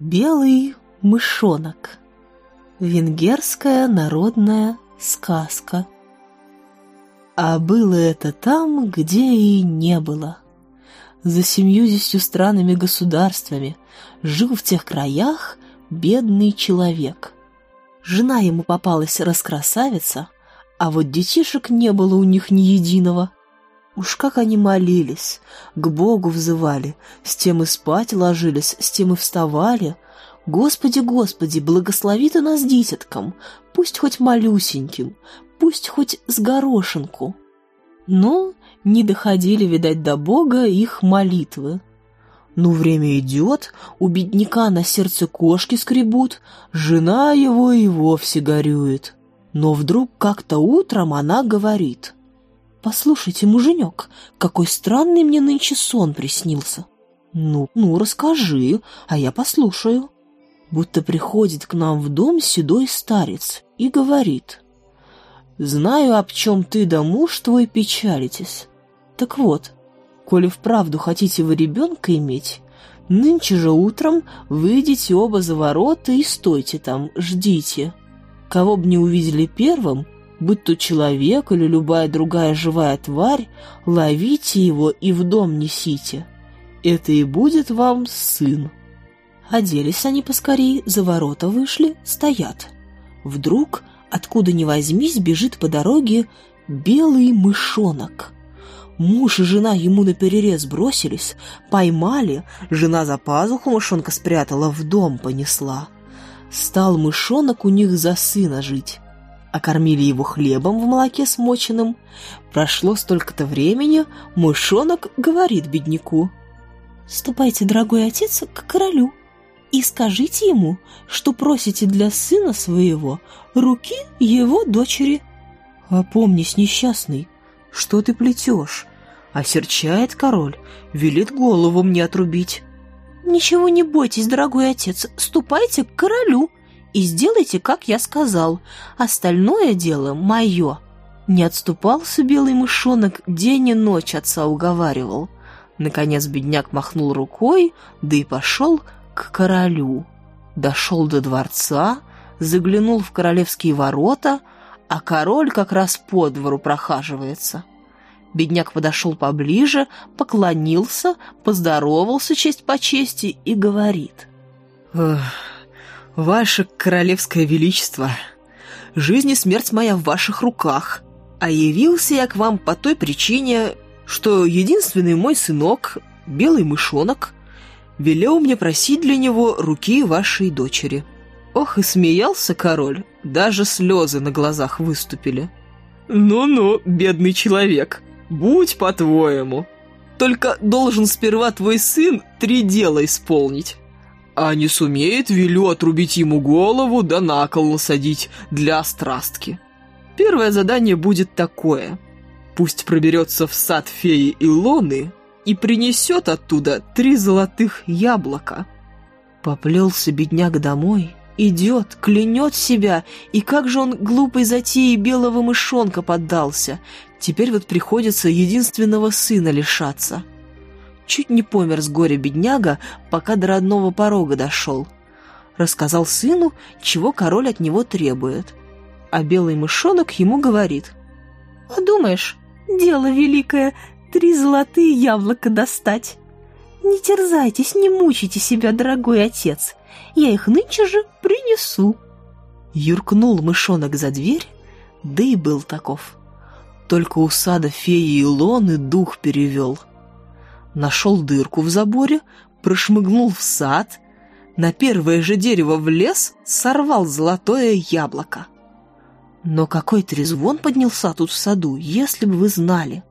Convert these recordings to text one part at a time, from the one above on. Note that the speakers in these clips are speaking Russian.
Белый мышонок. Венгерская народная сказка. А было это там, где и не было. За семьюдесятью странами-государствами жил в тех краях бедный человек. Жена ему попалась раскрасавица, а вот детишек не было у них ни единого. Уж как они молились, к Богу взывали, с тем и спать ложились, с тем и вставали. Господи, Господи, благослови ты нас дитяткам, пусть хоть малюсеньким, пусть хоть с горошинку. Но не доходили, видать, до Бога их молитвы. Ну, время идет, у бедняка на сердце кошки скребут, жена его и вовсе горюет. Но вдруг как-то утром она говорит — «Послушайте, муженек, какой странный мне нынче сон приснился!» «Ну, ну, расскажи, а я послушаю!» Будто приходит к нам в дом седой старец и говорит. «Знаю, об чем ты да муж твой печалитесь. Так вот, коли вправду хотите вы ребенка иметь, нынче же утром выйдите оба за ворота и стойте там, ждите. Кого б не увидели первым, — будто человек или любая другая живая тварь, ловите его и в дом несите. Это и будет вам сын». Оделись они поскорей, за ворота вышли, стоят. Вдруг, откуда ни возьмись, бежит по дороге белый мышонок. Муж и жена ему на перерез бросились, поймали, жена за пазуху мышонка спрятала, в дом понесла. Стал мышонок у них за сына жить окормили его хлебом в молоке смоченным. Прошло столько-то времени, мышонок говорит бедняку. «Ступайте, дорогой отец, к королю и скажите ему, что просите для сына своего руки его дочери». «Опомнись, несчастный, что ты плетешь?» Осерчает король, велит голову мне отрубить. «Ничего не бойтесь, дорогой отец, ступайте к королю и сделайте, как я сказал. Остальное дело мое». Не отступался белый мышонок, день и ночь отца уговаривал. Наконец бедняк махнул рукой, да и пошел к королю. Дошел до дворца, заглянул в королевские ворота, а король как раз по двору прохаживается. Бедняк подошел поближе, поклонился, поздоровался честь по чести и говорит. «Эх, Ваше королевское величество, жизнь и смерть моя в ваших руках, а явился я к вам по той причине, что единственный мой сынок, белый мышонок, велел мне просить для него руки вашей дочери. Ох, и смеялся король, даже слезы на глазах выступили. Ну-ну, бедный человек, будь по-твоему. Только должен сперва твой сын три дела исполнить а не сумеет, велю отрубить ему голову да на кол насадить для страстки. Первое задание будет такое. Пусть проберется в сад феи Илоны и принесет оттуда три золотых яблока. Поплелся бедняк домой, идет, клянет себя, и как же он глупой затеи белого мышонка поддался. Теперь вот приходится единственного сына лишаться чуть не помер с горя бедняга, пока до родного порога дошел. Рассказал сыну, чего король от него требует. А белый мышонок ему говорит. "А думаешь, дело великое, три золотые яблока достать. Не терзайтесь, не мучите себя, дорогой отец, я их нынче же принесу». Юркнул мышонок за дверь, да и был таков. Только у сада феи Илоны дух перевел — нашел дырку в заборе, прошмыгнул в сад, на первое же дерево влез, сорвал золотое яблоко. Но какой трезвон поднялся тут в саду, если бы вы знали.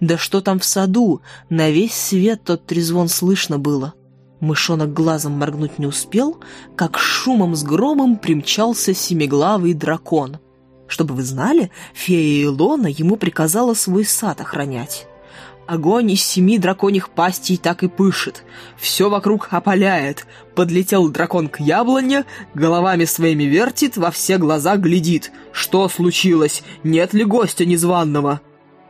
Да что там в саду, на весь свет тот трезвон слышно было. Мышонок глазом моргнуть не успел, как шумом с громом примчался семиглавый дракон. Чтобы вы знали, фея Илона ему приказала свой сад охранять. Огонь из семи драконьих пастей так и пышет. Все вокруг опаляет. Подлетел дракон к яблоне, головами своими вертит, во все глаза глядит. Что случилось? Нет ли гостя незваного?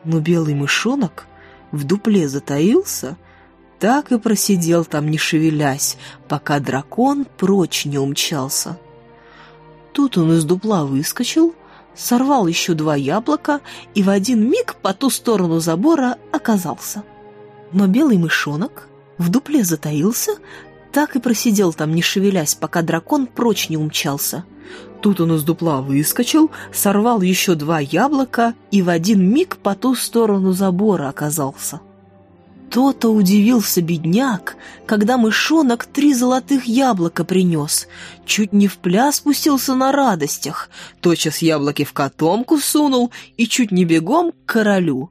Но белый мышонок в дупле затаился, так и просидел там, не шевелясь, пока дракон прочь не умчался. Тут он из дупла выскочил — сорвал еще два яблока и в один миг по ту сторону забора оказался. Но белый мышонок в дупле затаился, так и просидел там, не шевелясь, пока дракон прочь не умчался. Тут он из дупла выскочил, сорвал еще два яблока и в один миг по ту сторону забора оказался. То-то удивился бедняк, когда мышонок три золотых яблока принес. Чуть не в пляс спустился на радостях, тотчас яблоки в котомку сунул и чуть не бегом к королю.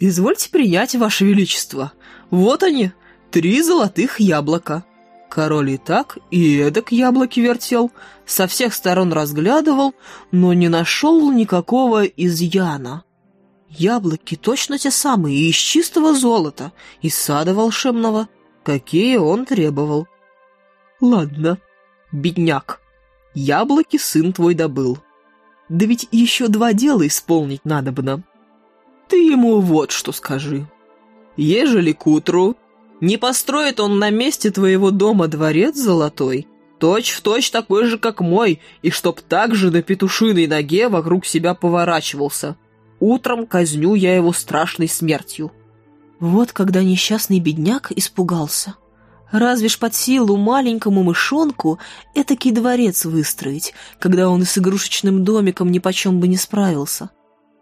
«Извольте принять, ваше величество. Вот они, три золотых яблока». Король и так, и эдак яблоки вертел, со всех сторон разглядывал, но не нашел никакого изъяна яблоки точно те самые, из чистого золота, из сада волшебного, какие он требовал. Ладно, бедняк, яблоки сын твой добыл. Да ведь еще два дела исполнить надо бы нам. Ты ему вот что скажи. Ежели к утру не построит он на месте твоего дома дворец золотой, точь в точь такой же, как мой, и чтоб так же на петушиной ноге вокруг себя поворачивался, утром казню я его страшной смертью». Вот когда несчастный бедняк испугался. Разве ж под силу маленькому мышонку этакий дворец выстроить, когда он и с игрушечным домиком ни почем бы не справился?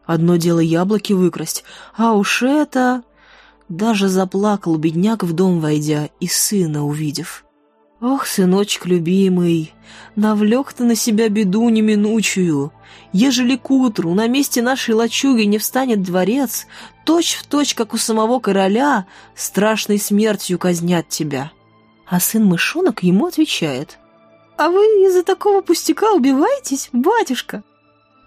Одно дело яблоки выкрасть, а уж это... Даже заплакал бедняк в дом войдя и сына увидев. Ох, сыночек любимый, навлек ты на себя беду неминучую. Ежели к утру на месте нашей лачуги не встанет дворец, точь в точь, как у самого короля, страшной смертью казнят тебя. А сын мышонок ему отвечает. А вы из-за такого пустяка убиваетесь, батюшка?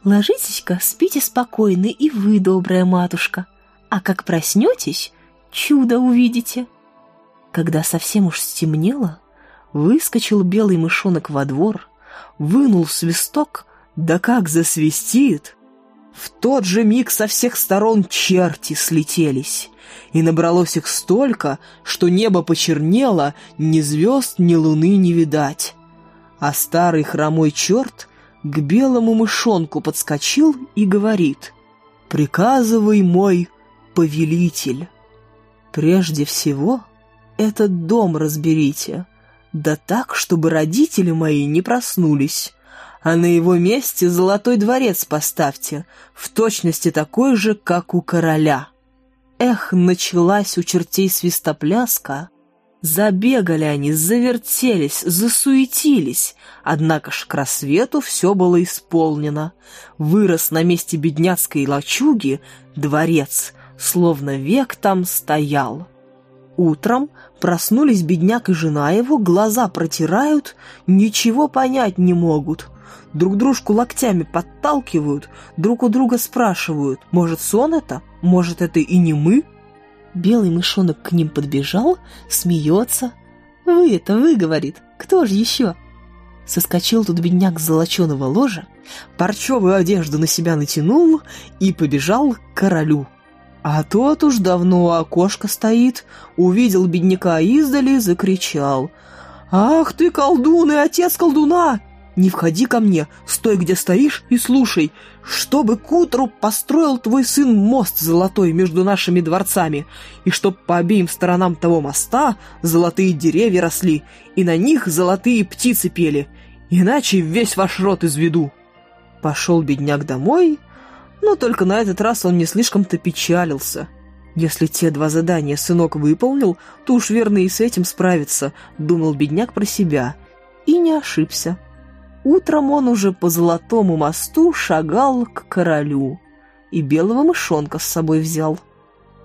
Ложитесь-ка, спите спокойно и вы, добрая матушка. А как проснетесь, чудо увидите. Когда совсем уж стемнело, Выскочил белый мышонок во двор, вынул свисток, да как засвистит! В тот же миг со всех сторон черти слетелись, и набралось их столько, что небо почернело, ни звезд, ни луны не видать. А старый хромой черт к белому мышонку подскочил и говорит «Приказывай мой повелитель». Прежде всего, этот дом разберите. Да так, чтобы родители мои не проснулись. А на его месте золотой дворец поставьте, в точности такой же, как у короля. Эх, началась у чертей свистопляска. Забегали они, завертелись, засуетились, однако ж к рассвету все было исполнено. Вырос на месте бедняцкой лачуги дворец, словно век там стоял. Утром проснулись бедняк и жена его, глаза протирают, ничего понять не могут. Друг дружку локтями подталкивают, друг у друга спрашивают, может сон это, может это и не мы? Белый мышонок к ним подбежал, смеется. «Вы это, вы, — говорит, — кто же еще?» Соскочил тут бедняк с золоченого ложа, парчевую одежду на себя натянул и побежал к королю. А тот уж давно у окошка стоит, увидел бедняка издали, закричал. «Ах ты, колдун и отец колдуна! Не входи ко мне, стой, где стоишь, и слушай, чтобы к утру построил твой сын мост золотой между нашими дворцами, и чтоб по обеим сторонам того моста золотые деревья росли, и на них золотые птицы пели, иначе весь ваш рот изведу». Пошел бедняк домой, — но только на этот раз он не слишком-то печалился. «Если те два задания сынок выполнил, то уж верно и с этим справится», — думал бедняк про себя. И не ошибся. Утром он уже по золотому мосту шагал к королю. И белого мышонка с собой взял.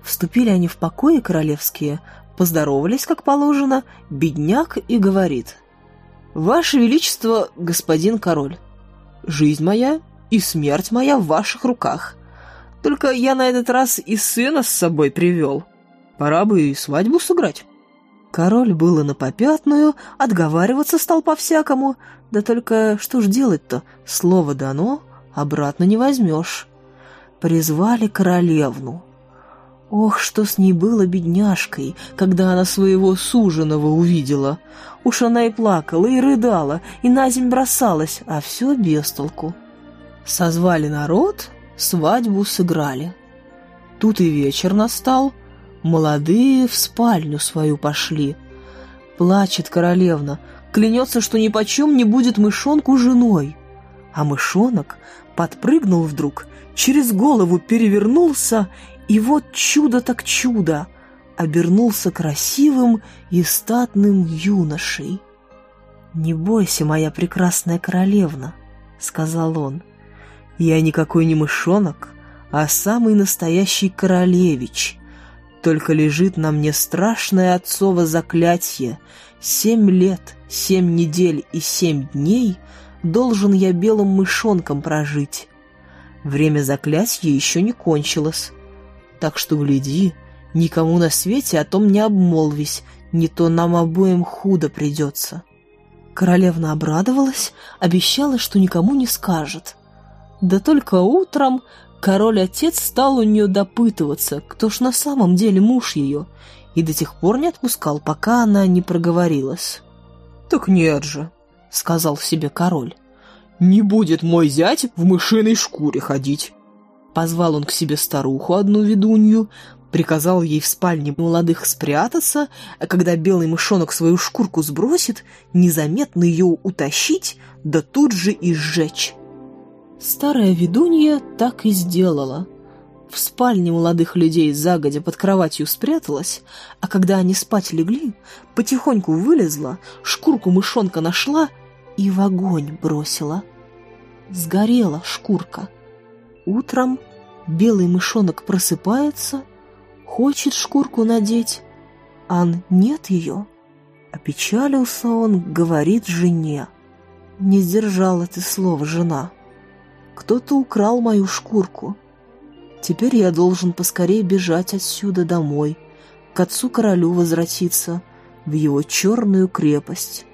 Вступили они в покои королевские, поздоровались, как положено, бедняк и говорит. «Ваше Величество, господин король, жизнь моя и смерть моя в ваших руках. Только я на этот раз и сына с собой привел. Пора бы и свадьбу сыграть». Король было на попятную, отговариваться стал по-всякому. Да только что ж делать-то? Слово дано, обратно не возьмешь. Призвали королевну. Ох, что с ней было бедняжкой, когда она своего суженого увидела. Уж она и плакала, и рыдала, и на земь бросалась, а все без толку. Созвали народ, свадьбу сыграли. Тут и вечер настал, молодые в спальню свою пошли. Плачет королевна, клянется, что ни почем не будет мышонку женой. А мышонок подпрыгнул вдруг, через голову перевернулся, и вот чудо так чудо! Обернулся красивым и статным юношей. «Не бойся, моя прекрасная королевна», — сказал он, — я никакой не мышонок, а самый настоящий королевич. Только лежит на мне страшное отцово заклятие. Семь лет, семь недель и семь дней должен я белым мышонком прожить. Время заклятия еще не кончилось. Так что гляди, никому на свете о том не обмолвись, не то нам обоим худо придется». Королевна обрадовалась, обещала, что никому не скажет. Да только утром король-отец стал у нее допытываться, кто ж на самом деле муж ее, и до тех пор не отпускал, пока она не проговорилась. «Так нет же», — сказал себе король, — «не будет мой зять в мышиной шкуре ходить». Позвал он к себе старуху одну ведунью, приказал ей в спальне молодых спрятаться, а когда белый мышонок свою шкурку сбросит, незаметно ее утащить, да тут же и сжечь. Старая ведунья так и сделала. В спальне молодых людей загодя под кроватью спряталась, а когда они спать легли, потихоньку вылезла, шкурку мышонка нашла и в огонь бросила. Сгорела шкурка. Утром белый мышонок просыпается, хочет шкурку надеть, Ан нет ее. Опечалился он, говорит жене. «Не сдержала ты слова, жена». Кто-то украл мою шкурку. Теперь я должен поскорее бежать отсюда домой, к отцу-королю возвратиться, в его черную крепость.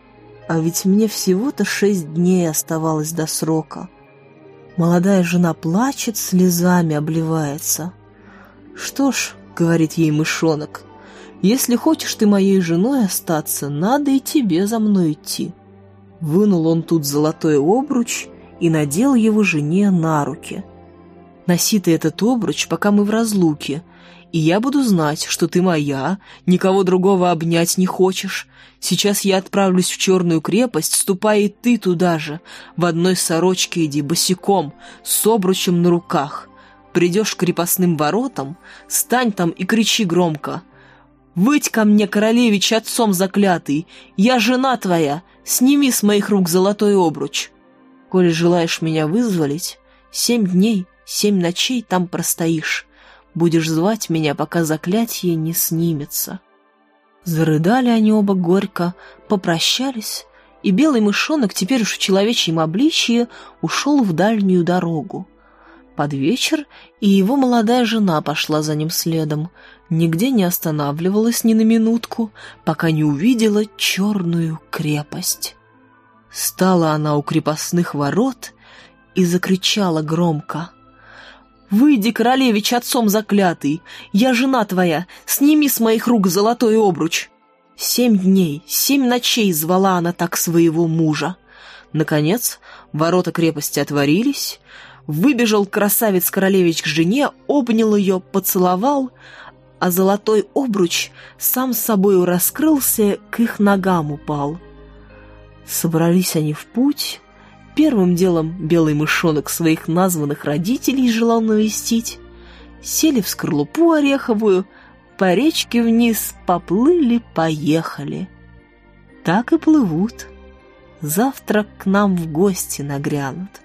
А ведь мне всего-то шесть дней оставалось до срока. Молодая жена плачет, слезами обливается. «Что ж», — говорит ей мышонок, — «если хочешь ты моей женой остаться, надо и тебе за мной идти». Вынул он тут золотой обруч и надел его жене на руки. «Носи ты этот обруч, пока мы в разлуке, и я буду знать, что ты моя, никого другого обнять не хочешь. Сейчас я отправлюсь в черную крепость, ступай и ты туда же. В одной сорочке иди, босиком, с обручем на руках. Придешь к крепостным воротам, стань там и кричи громко. «Выть ко мне, королевич, отцом заклятый! Я жена твоя! Сними с моих рук золотой обруч!» Коли желаешь меня вызволить, семь дней, семь ночей там простоишь. Будешь звать меня, пока заклятие не снимется». Зарыдали они оба горько, попрощались, и белый мышонок, теперь уж в человечьем обличье, ушел в дальнюю дорогу. Под вечер и его молодая жена пошла за ним следом, нигде не останавливалась ни на минутку, пока не увидела черную крепость. Стала она у крепостных ворот и закричала громко. «Выйди, королевич, отцом заклятый! Я жена твоя! Сними с моих рук золотой обруч!» Семь дней, семь ночей звала она так своего мужа. Наконец, ворота крепости отворились, выбежал красавец-королевич к жене, обнял ее, поцеловал, а золотой обруч сам собою раскрылся, к их ногам упал. Собрались они в путь. Первым делом белый мышонок своих названных родителей желал навестить. Сели в скорлупу ореховую, по речке вниз поплыли-поехали. Так и плывут. Завтра к нам в гости нагрянут.